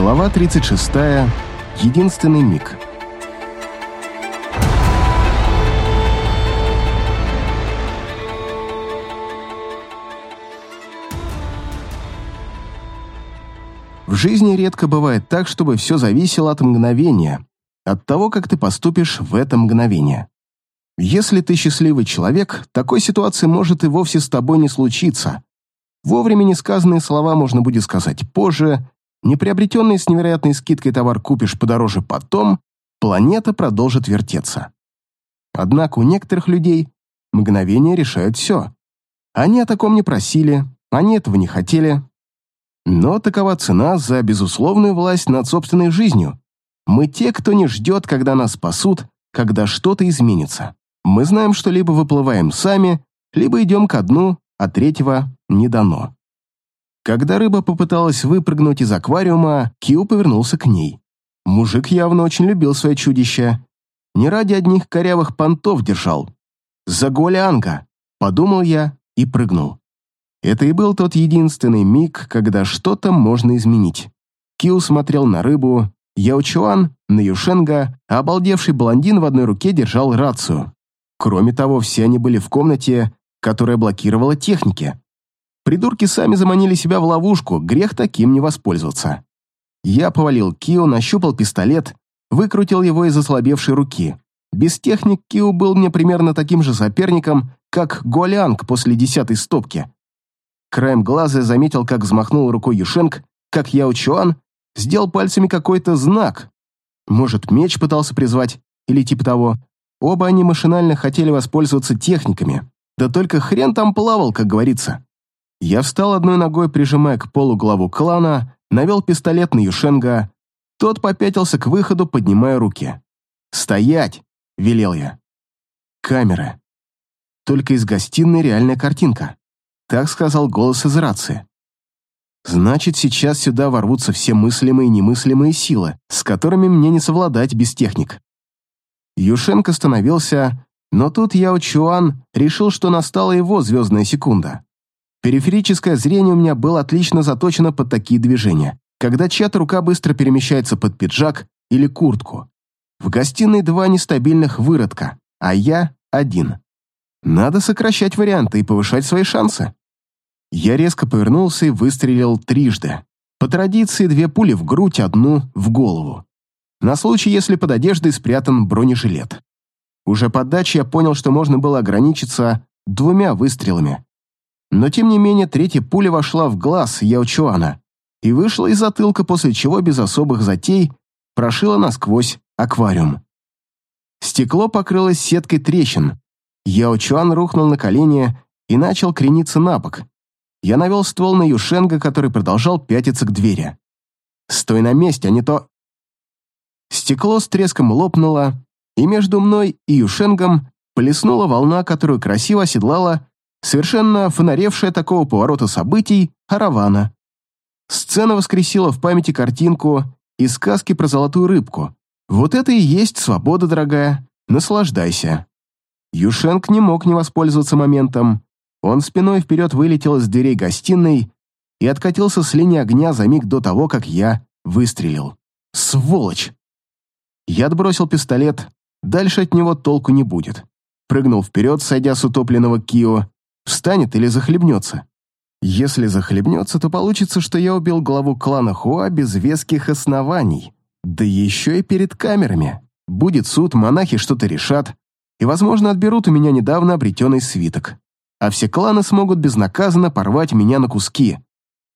Глава 36. Единственный миг. В жизни редко бывает так, чтобы все зависело от мгновения, от того, как ты поступишь в это мгновение. Если ты счастливый человек, такой ситуации может и вовсе с тобой не случиться. Вовремя несказанные слова можно будет сказать позже, неприобретенный с невероятной скидкой товар купишь подороже потом, планета продолжит вертеться. Однако у некоторых людей мгновения решают все. Они о таком не просили, они этого не хотели. Но такова цена за безусловную власть над собственной жизнью. Мы те, кто не ждет, когда нас спасут, когда что-то изменится. Мы знаем, что либо выплываем сами, либо идем ко дну, а третьего не дано. Когда рыба попыталась выпрыгнуть из аквариума, Кио повернулся к ней. Мужик явно очень любил свое чудище. Не ради одних корявых понтов держал. «За Голианга!» — подумал я и прыгнул. Это и был тот единственный миг, когда что-то можно изменить. Кио смотрел на рыбу, Яучуан — на Юшенга, а обалдевший блондин в одной руке держал рацию. Кроме того, все они были в комнате, которая блокировала техники. Придурки сами заманили себя в ловушку, грех таким не воспользоваться. Я повалил Кио, нащупал пистолет, выкрутил его из ослабевшей руки. Без техник Кио был мне примерно таким же соперником, как Голянг после десятой стопки. Краем глаза заметил, как взмахнул рукой Юшенк, как Яо Чуан сделал пальцами какой-то знак. Может, меч пытался призвать, или типа того. Оба они машинально хотели воспользоваться техниками. Да только хрен там плавал, как говорится. Я встал одной ногой, прижимая к полу главу клана, навел пистолет на Юшенга. Тот попятился к выходу, поднимая руки. «Стоять!» — велел я. Камеры. Только из гостиной реальная картинка. Так сказал голос из рации. Значит, сейчас сюда ворвутся все мыслимые и немыслимые силы, с которыми мне не совладать без техник. Юшенко остановился, но тут Яо Чуан решил, что настала его звездная секунда. Периферическое зрение у меня было отлично заточено под такие движения, когда чья-то рука быстро перемещается под пиджак или куртку. В гостиной два нестабильных выродка, а я один. Надо сокращать варианты и повышать свои шансы. Я резко повернулся и выстрелил трижды. По традиции, две пули в грудь, одну в голову. На случай, если под одеждой спрятан бронежилет. Уже под дачей я понял, что можно было ограничиться двумя выстрелами. Но тем не менее третья пуля вошла в глаз Яочуана и вышла из затылка, после чего без особых затей прошила насквозь аквариум. Стекло покрылось сеткой трещин. Яочуан рухнул на колени и начал крениться на бок. Я навел ствол на Юшенга, который продолжал пятиться к двери. «Стой на месте, а не то...» Стекло с треском лопнуло, и между мной и Юшенгом плеснула волна, которую красиво оседлала совершенно фонаревшая такого поворота событий Аравана. Сцена воскресила в памяти картинку из сказки про золотую рыбку. Вот это и есть свобода, дорогая. Наслаждайся. Юшенк не мог не воспользоваться моментом. Он спиной вперед вылетел из дверей гостиной и откатился с линии огня за миг до того, как я выстрелил. Сволочь! Я отбросил пистолет, дальше от него толку не будет. Прыгнул вперед, сойдя с утопленного Кио, Встанет или захлебнется? Если захлебнется, то получится, что я убил главу клана Хуа без веских оснований. Да еще и перед камерами. Будет суд, монахи что-то решат, и, возможно, отберут у меня недавно обретенный свиток. А все кланы смогут безнаказанно порвать меня на куски.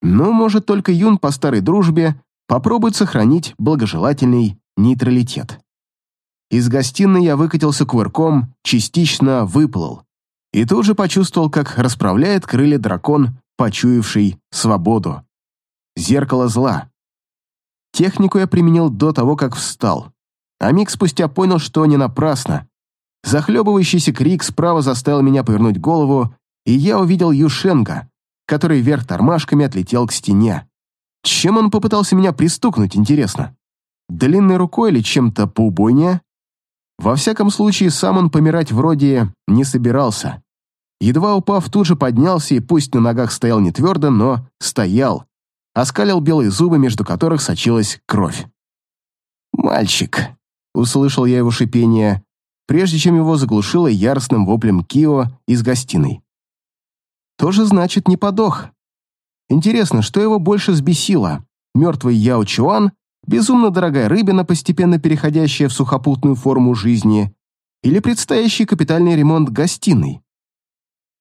Но, может, только Юн по старой дружбе попробует сохранить благожелательный нейтралитет. Из гостиной я выкатился кувырком, частично выплыл и тут же почувствовал, как расправляет крылья дракон, почуявший свободу. Зеркало зла. Технику я применил до того, как встал. А миг спустя понял, что не напрасно. Захлебывающийся крик справа заставил меня повернуть голову, и я увидел Юшенга, который вверх тормашками отлетел к стене. Чем он попытался меня пристукнуть, интересно? Длинной рукой или чем-то поубойнее? Во всяком случае, сам он помирать вроде не собирался. Едва упав, тут же поднялся и пусть на ногах стоял не твердо, но стоял. оскалил белые зубы, между которых сочилась кровь. «Мальчик!» — услышал я его шипение, прежде чем его заглушило яростным воплем Кио из гостиной. «Тоже значит, не подох. Интересно, что его больше взбесило? Мертвый Яо Чуан, безумно дорогая рыбина, постепенно переходящая в сухопутную форму жизни, или предстоящий капитальный ремонт гостиной?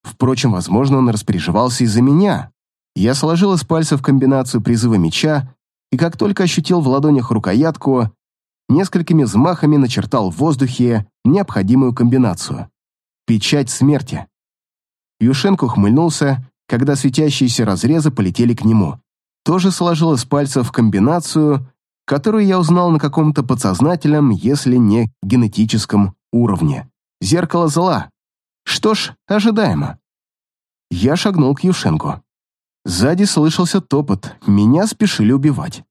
Впрочем, возможно, он распереживался из-за меня. Я сложил из пальцев комбинацию призыва меча, и как только ощутил в ладонях рукоятку, несколькими взмахами начертал в воздухе необходимую комбинацию. Печать смерти. Юшенко ухмыльнулся, когда светящиеся разрезы полетели к нему. Тоже сложил из пальцев комбинацию, которую я узнал на каком-то подсознательном, если не генетическом уровне. Зеркало зла. Что ж, ожидаемо. Я шагнул к Юшенко. Сзади слышался топот, меня спешили убивать.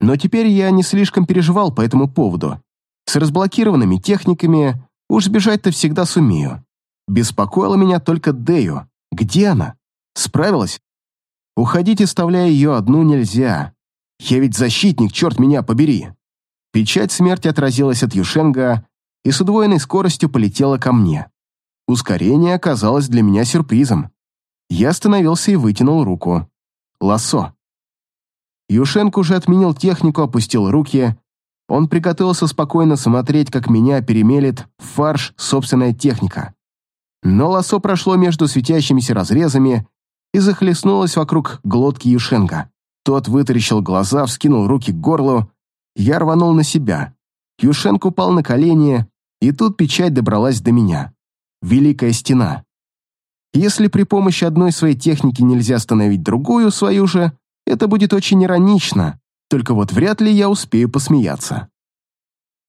Но теперь я не слишком переживал по этому поводу. С разблокированными техниками уж сбежать-то всегда сумею. Беспокоила меня только Дею. Где она? Справилась? Уходить, оставляя ее одну, нельзя. Я ведь защитник, черт меня побери. Печать смерти отразилась от Юшенга и с удвоенной скоростью полетела ко мне. Ускорение оказалось для меня сюрпризом. Я остановился и вытянул руку. Лассо. Юшенко уже отменил технику, опустил руки. Он приготовился спокойно смотреть, как меня перемелет фарш собственная техника. Но лассо прошло между светящимися разрезами и захлестнулось вокруг глотки Юшенко. Тот вытаращил глаза, вскинул руки к горлу. Я рванул на себя. Юшенко упал на колени, и тут печать добралась до меня. Великая стена. Если при помощи одной своей техники нельзя остановить другую, свою же, это будет очень иронично, только вот вряд ли я успею посмеяться.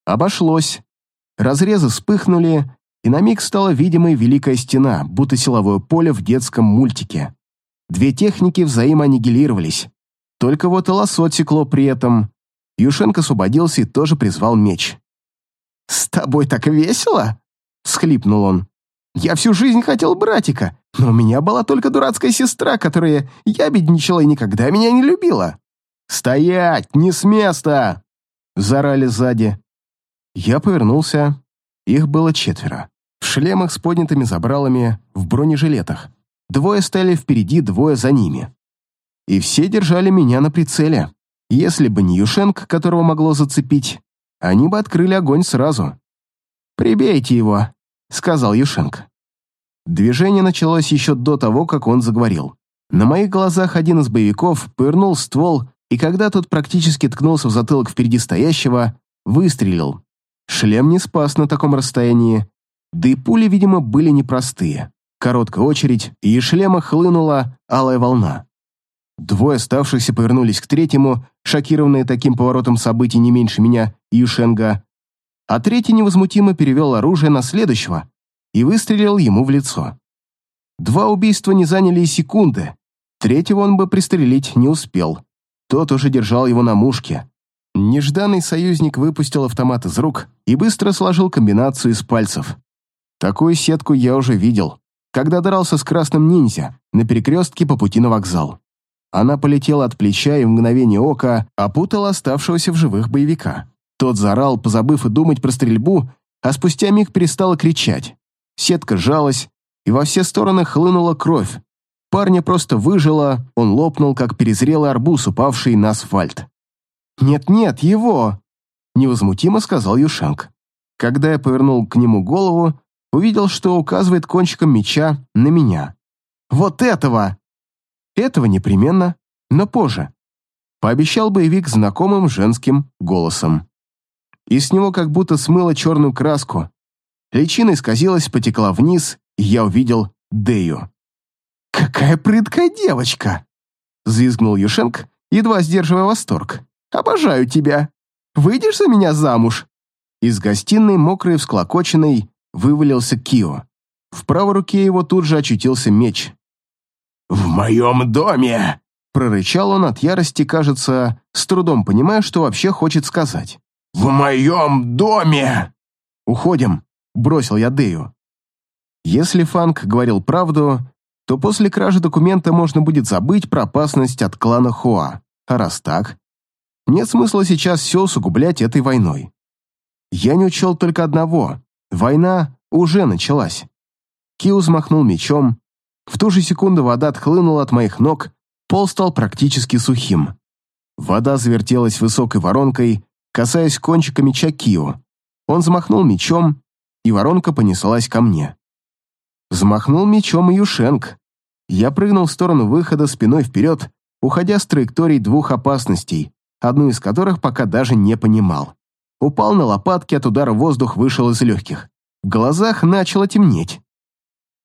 Обошлось. Разрезы вспыхнули, и на миг стала видимой великая стена, будто силовое поле в детском мультике. Две техники взаимоаннигилировались. Только вот и лосо текло при этом. Юшенко освободился и тоже призвал меч. «С тобой так весело?» — всхлипнул он. «Я всю жизнь хотел братика, но у меня была только дурацкая сестра, которая ябедничала и никогда меня не любила». «Стоять! Не с места!» — зарали сзади. Я повернулся. Их было четверо. В шлемах с поднятыми забралами, в бронежилетах. Двое стояли впереди, двое за ними. И все держали меня на прицеле. Если бы не Юшенк, которого могло зацепить, они бы открыли огонь сразу. «Прибейте его», — сказал Юшенко. Движение началось еще до того, как он заговорил. На моих глазах один из боевиков пырнул ствол, и когда тот практически ткнулся в затылок впереди стоящего, выстрелил. Шлем не спас на таком расстоянии, да и пули, видимо, были непростые. Короткая очередь, и из шлема хлынула алая волна. Двое оставшихся повернулись к третьему, шокированные таким поворотом событий не меньше меня Юшенга, а третий невозмутимо перевел оружие на следующего и выстрелил ему в лицо. Два убийства не заняли и секунды, третьего он бы пристрелить не успел. Тот уже держал его на мушке. Нежданный союзник выпустил автомат из рук и быстро сложил комбинацию из пальцев. Такую сетку я уже видел, когда дрался с красным ниндзя на перекрестке по пути на вокзал. Она полетела от плеча и в мгновение ока опутала оставшегося в живых боевика. Тот заорал, позабыв и думать про стрельбу, а спустя миг перестала кричать. Сетка сжалась, и во все стороны хлынула кровь. Парня просто выжило, он лопнул, как перезрелый арбуз, упавший на асфальт. «Нет-нет, его!» — невозмутимо сказал Юшанг. Когда я повернул к нему голову, увидел, что указывает кончиком меча на меня. «Вот этого!» Этого непременно, но позже. Пообещал боевик знакомым женским голосом. И с него как будто смыло черную краску. Личина исказилась, потекла вниз, и я увидел Дею. «Какая прыткая девочка!» Звизгнул Юшенк, едва сдерживая восторг. «Обожаю тебя! Выйдешь за меня замуж?» Из гостиной, мокрой и всклокоченной, вывалился Кио. В правой руке его тут же очутился меч. «В моем доме!» Прорычал он от ярости, кажется, с трудом понимая, что вообще хочет сказать. «В моем доме!» «Уходим!» — бросил я Дею. Если Фанк говорил правду, то после кражи документа можно будет забыть про опасность от клана Хуа. А раз так, нет смысла сейчас все усугублять этой войной. Я не учел только одного. Война уже началась. Киу взмахнул мечом. В ту же секунду вода отхлынула от моих ног, пол стал практически сухим. Вода завертелась высокой воронкой, касаясь кончика меча Кио. Он взмахнул мечом, и воронка понеслась ко мне. Взмахнул мечом и Юшенк. Я прыгнул в сторону выхода спиной вперед, уходя с траекторий двух опасностей, одну из которых пока даже не понимал. Упал на лопатки, от удара воздух вышел из легких. В глазах начало темнеть.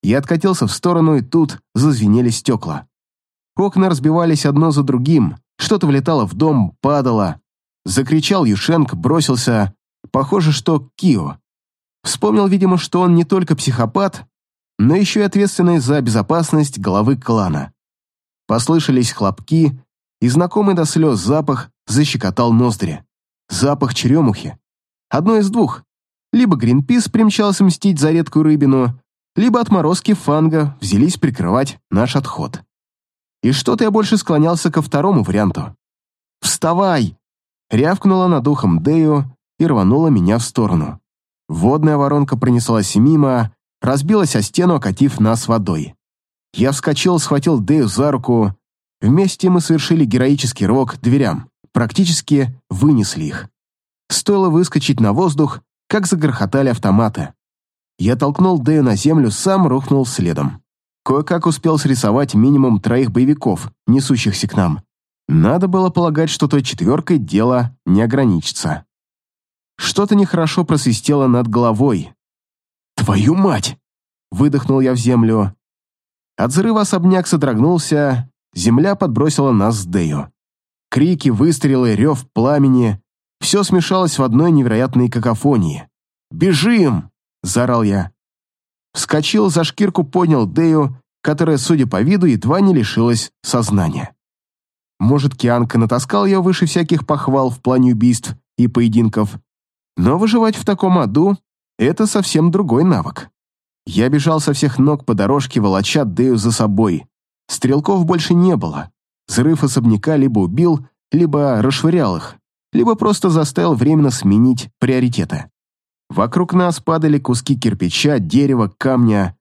Я откатился в сторону, и тут зазвенели стекла. Окна разбивались одно за другим, что-то влетало в дом, падало. Закричал Юшенк, бросился. Похоже, что Кио. Вспомнил, видимо, что он не только психопат, но еще и ответственный за безопасность главы клана. Послышались хлопки, и знакомый до слез запах защекотал ноздри. Запах черемухи. Одно из двух. Либо Гринпис примчался мстить за редкую рыбину, либо отморозки фанга взялись прикрывать наш отход. И что-то я больше склонялся ко второму варианту. «Вставай!» — рявкнула над ухом Дею и рванула меня в сторону. Водная воронка пронеслась мимо, разбилась о стену, окатив нас водой. Я вскочил, схватил Дею за руку. Вместе мы совершили героический рывок к дверям, практически вынесли их. Стоило выскочить на воздух, как загрохотали автоматы. Я толкнул Дею на землю, сам рухнул следом. Кое-как успел срисовать минимум троих боевиков, несущихся к нам. Надо было полагать, что той четверкой дело не ограничится. Что-то нехорошо просвистело над головой. «Твою мать!» — выдохнул я в землю. От взрыва особняк содрогнулся, земля подбросила нас с Дею. Крики, выстрелы, рев пламени — все смешалось в одной невероятной какофонии. «Бежим!» — заорал я. Вскочил, за шкирку поднял Дею, которая, судя по виду, едва не лишилась сознания. Может, Кианка натаскал ее выше всяких похвал в плане убийств и поединков, но выживать в таком аду — это совсем другой навык. Я бежал со всех ног по дорожке, волоча Дею за собой. Стрелков больше не было. Взрыв особняка либо убил, либо расшвырял их, либо просто заставил временно сменить приоритеты. Вокруг нас падали куски кирпича, дерева, камня.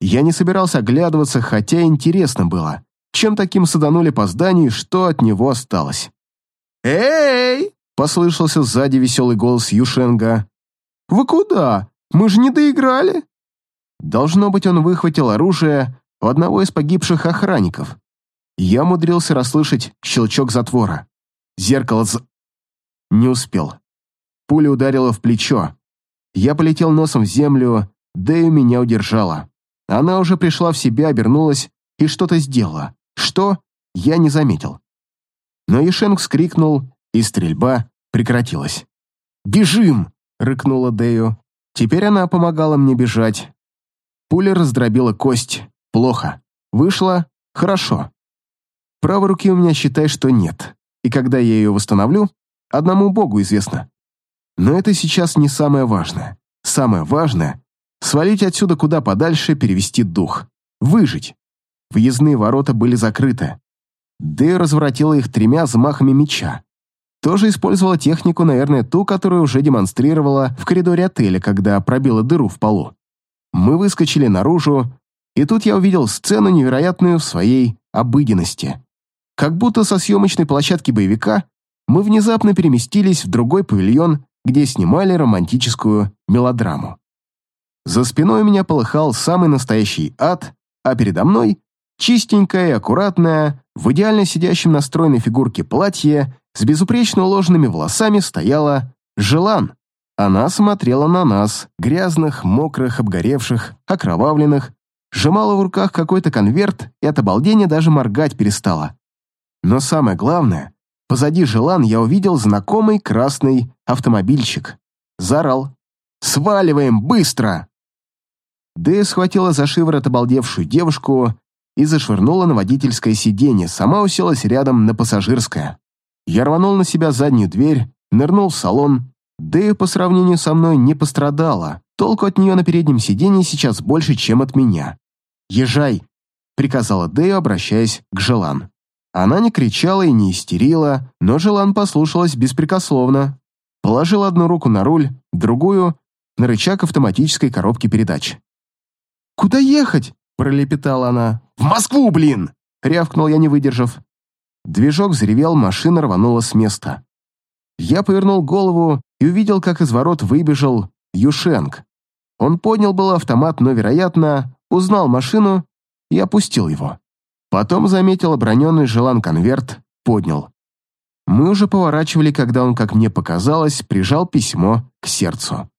Я не собирался оглядываться, хотя интересно было, чем таким саданули по зданию что от него осталось. «Эй!» Послышался сзади веселый голос Юшенга. «Вы куда? Мы же не доиграли!» Должно быть, он выхватил оружие у одного из погибших охранников. Я умудрился расслышать щелчок затвора. Зеркало з... Не успел. Пуля ударила в плечо. Я полетел носом в землю, да и меня удержала. Она уже пришла в себя, обернулась и что-то сделала. Что? Я не заметил. Но Ешенг вскрикнул, и стрельба прекратилась. «Бежим!» — рыкнула Дею. Теперь она помогала мне бежать. Пуля раздробила кость. Плохо. Вышла. Хорошо. Правой руки у меня считай, что нет. И когда я ее восстановлю, одному богу известно. Но это сейчас не самое важное. Самое важное — свалить отсюда куда подальше, перевести дух. Выжить. Въездные ворота были закрыты. Дэй разворотила их тремя взмахами меча. Тоже использовала технику, наверное, ту, которую уже демонстрировала в коридоре отеля, когда пробила дыру в полу. Мы выскочили наружу, и тут я увидел сцену невероятную в своей обыденности. Как будто со съемочной площадки боевика мы внезапно переместились в другой павильон, где снимали романтическую мелодраму. За спиной у меня полыхал самый настоящий ад, а передо мной чистенькая и аккуратная, в идеально сидящем на стройной фигурке платье с безупречно уложенными волосами стояла Желан. Она смотрела на нас, грязных, мокрых, обгоревших, окровавленных, сжимала в руках какой-то конверт и от обалдения даже моргать перестала. Но самое главное, позади Желан я увидел знакомый красный автомобильчик. Заорал. «Сваливаем, быстро!» Дэя схватила за шиворот обалдевшую девушку и зашвырнула на водительское сиденье, сама уселась рядом на пассажирское. Я рванул на себя заднюю дверь, нырнул в салон, и по сравнению со мной не пострадала. Толку от нее на переднем сиденье сейчас больше, чем от меня. «Езжай», — приказала Дэю, обращаясь к Желан. Она не кричала и не истерила, но Желан послушалась беспрекословно. Положил одну руку на руль, другую — на рычаг автоматической коробки передач. «Куда ехать?» — пролепетала она. «В Москву, блин!» — рявкнул я, не выдержав. Движок взревел, машина рванула с места. Я повернул голову и увидел, как из ворот выбежал Юшенк. Он поднял был автомат, но, вероятно, узнал машину и опустил его. Потом заметил оброненный желан конверт, поднял. Мы уже поворачивали, когда он, как мне показалось, прижал письмо к сердцу.